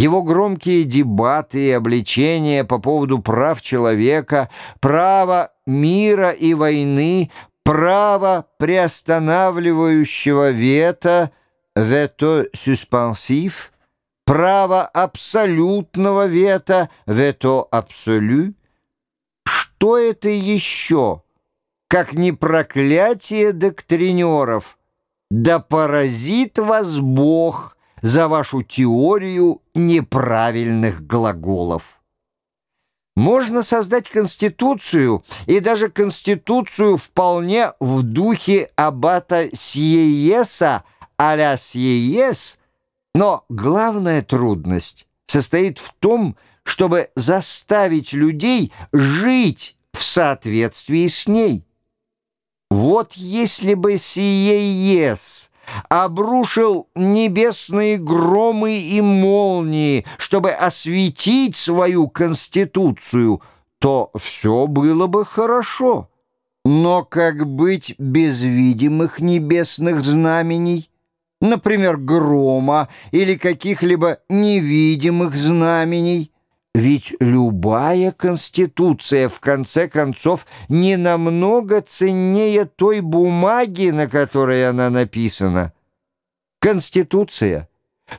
Его громкие дебаты и обличения по поводу прав человека, права мира и войны, права приостанавливающего вето, вето суспенсив, право абсолютного вето, вето абсолю. Что это еще, как не проклятие доктринеров? Да поразит вас Бог за вашу теорию неправильных глаголов. Можно создать конституцию, и даже конституцию вполне в духе аббата Сиееса а-ля Сиеес, но главная трудность состоит в том, чтобы заставить людей жить в соответствии с ней. Вот если бы Сиеес обрушил небесные громы и молнии, чтобы осветить свою конституцию, то все было бы хорошо. Но как быть без видимых небесных знамений? Например, грома или каких-либо невидимых знамений? Ведь любая конституция, в конце концов, не намного ценнее той бумаги, на которой она написана. Конституция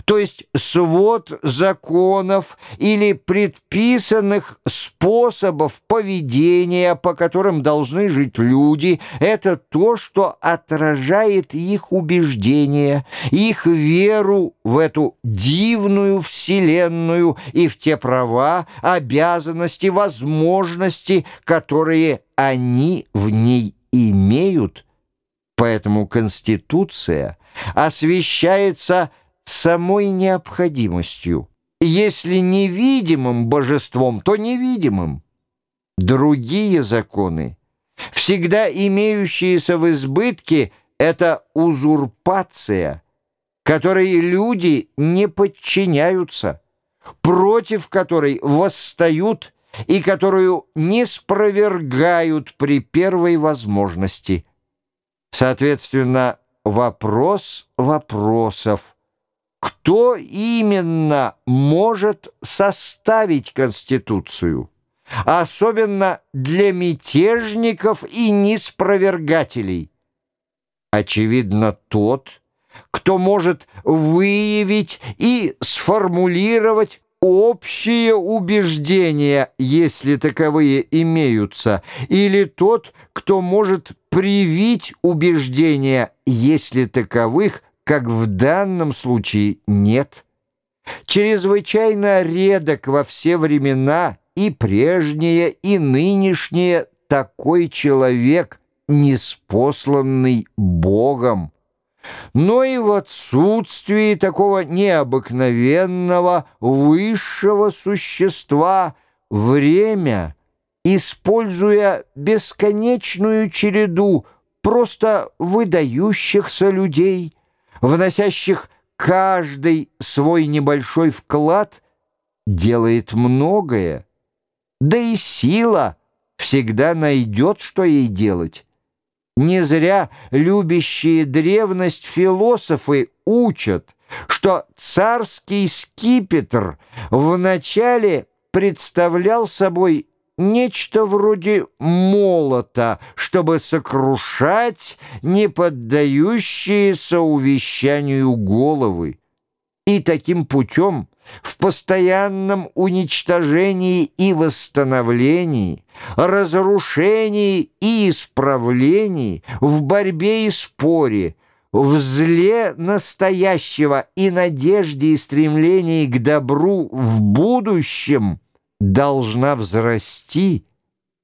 то есть свод законов или предписанных способов поведения, по которым должны жить люди, это то, что отражает их убеждения, их веру в эту дивную вселенную и в те права, обязанности, возможности, которые они в ней имеют. Поэтому Конституция освещается самой необходимостью. Если невидимым божеством, то невидимым. Другие законы, всегда имеющиеся в избытке, это узурпация, которой люди не подчиняются, против которой восстают и которую не спровергают при первой возможности. Соответственно, вопрос вопросов – кто именно может составить Конституцию, особенно для мятежников и неспровергателей? Очевидно, тот, кто может выявить и сформулировать общие убеждения, если таковые имеются, или тот, кто может привить убеждения, если таковых как в данном случае нет. Чрезвычайно редок во все времена и прежнее, и нынешнее такой человек, неспосланный Богом. Но и в отсутствии такого необыкновенного высшего существа время, используя бесконечную череду просто выдающихся людей – вносящих каждый свой небольшой вклад, делает многое. Да и сила всегда найдет, что ей делать. Не зря любящие древность философы учат, что царский скипетр вначале представлял собой нечто вроде молота, чтобы сокрушать не поддающиеся увещанию головы. И таким путем в постоянном уничтожении и восстановлении, разрушении и исправлении, в борьбе и споре, в зле настоящего и надежде и стремлении к добру в будущем – должна взрасти,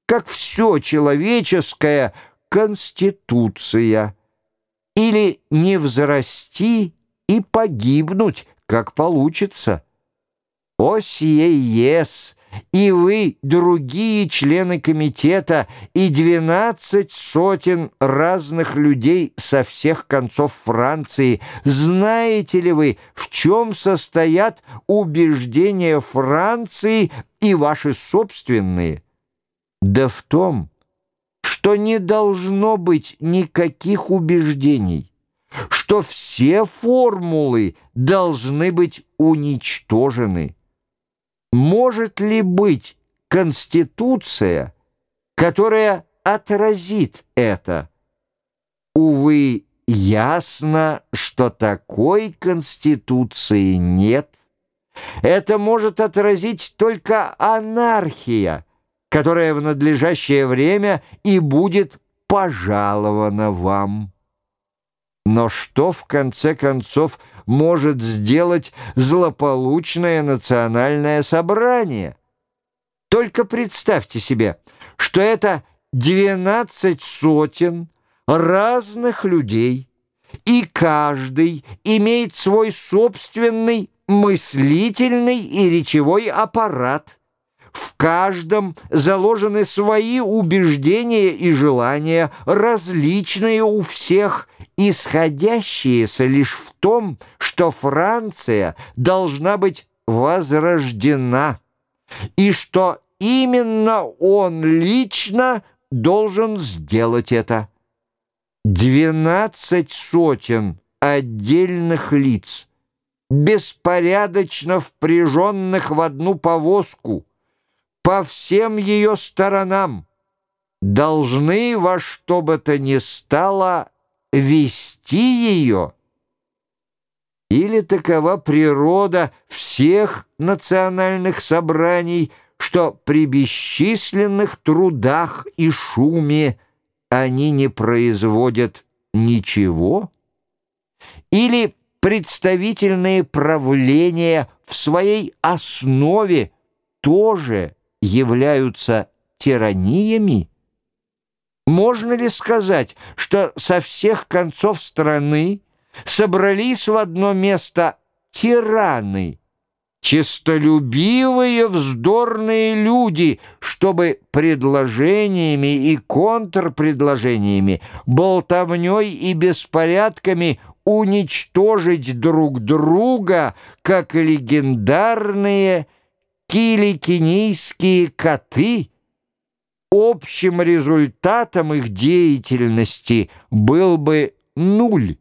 как все человеческое, конституция, или не взрасти и погибнуть, как получится. О сие ес! И вы, другие члены комитета, и двенадцать сотен разных людей со всех концов Франции, знаете ли вы, в чем состоят убеждения Франции и ваши собственные? Да в том, что не должно быть никаких убеждений, что все формулы должны быть уничтожены. Может ли быть Конституция, которая отразит это? Увы, ясно, что такой Конституции нет. Это может отразить только анархия, которая в надлежащее время и будет пожалована вам. Но что, в конце концов, может сделать злополучное национальное собрание? Только представьте себе, что это двенадцать сотен разных людей, и каждый имеет свой собственный мыслительный и речевой аппарат, в каждом заложены свои убеждения и желания, различные у всех, исходящиеся лишь в том, что Франция должна быть возрождена, и что именно он лично должен сделать это. Двенадцать сотен отдельных лиц, беспорядочно впряженных в одну повозку, по всем ее сторонам должны во что бы то ни стало вести ее. Или такова природа всех национальных собраний, что при бесчисленных трудах и шуме они не производят ничего? Или представительные правления в своей основе тоже являются тираниями? Можно ли сказать, что со всех концов страны собрались в одно место тираны, честолюбивые вздорные люди, чтобы предложениями и контрпредложениями, болтовней и беспорядками уничтожить друг друга, как легендарные киликинийские коты, общим результатом их деятельности был бы нуль.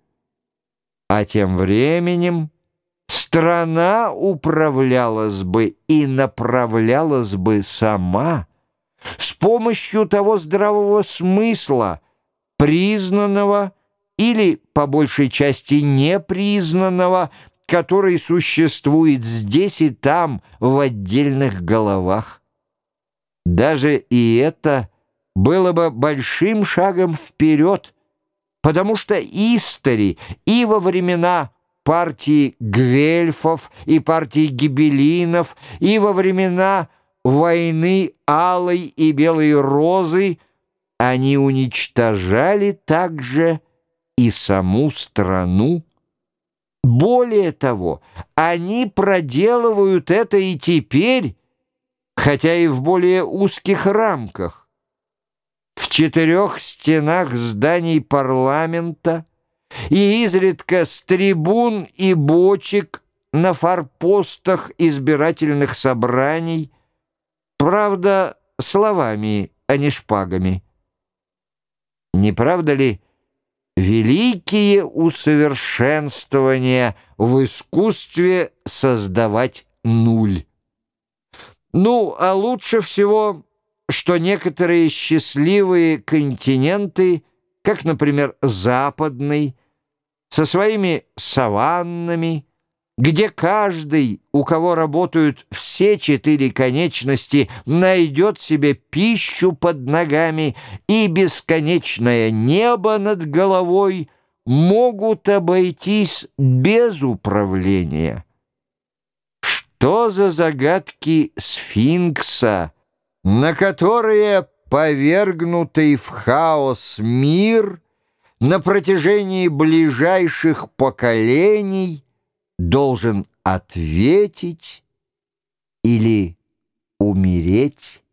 А тем временем страна управлялась бы и направлялась бы сама с помощью того здравого смысла, признанного или, по большей части, непризнанного, который существует здесь и там, в отдельных головах. Даже и это было бы большим шагом вперед, потому что истори и во времена партии Гвельфов и партии Гибелинов, и во времена войны Алой и Белой Розы они уничтожали также и саму страну, более того, они проделывают это и теперь, хотя и в более узких рамках. В четырех стенах зданий парламента и изредка с трибун и бочек на форпостах избирательных собраний, правда, словами, а не шпагами. Не правда ли, великие усовершенствования в искусстве создавать нуль. Ну, а лучше всего, что некоторые счастливые континенты, как, например, западный, со своими саваннами, где каждый, у кого работают все четыре конечности, найдет себе пищу под ногами и бесконечное небо над головой, могут обойтись без управления. Что за загадки сфинкса, на которые повергнутый в хаос мир на протяжении ближайших поколений должен ответить или умереть.